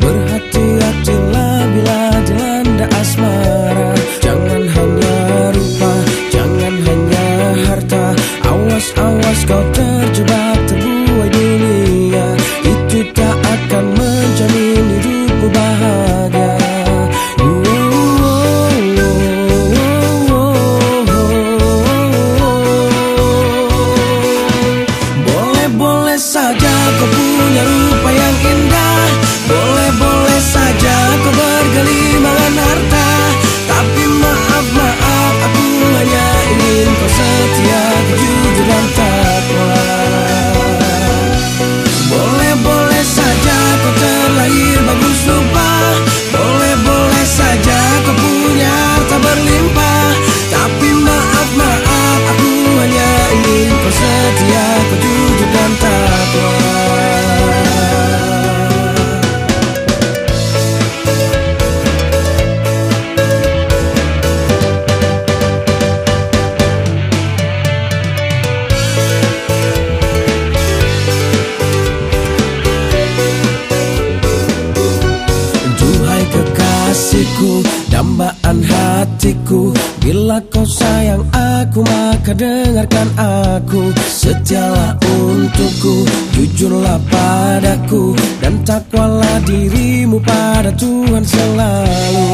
But. hatiku. Bila kau sayang aku maka dengarkan aku. Setialah untukku, jujurlah padaku. Dan takwalah dirimu pada Tuhan selalu.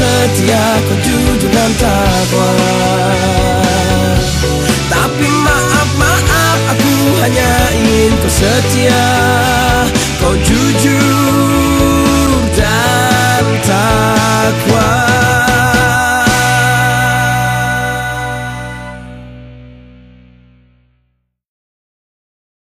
setia Kau jujur dan takwa. Tapi maaf maaf aku hanya ingin kau setia.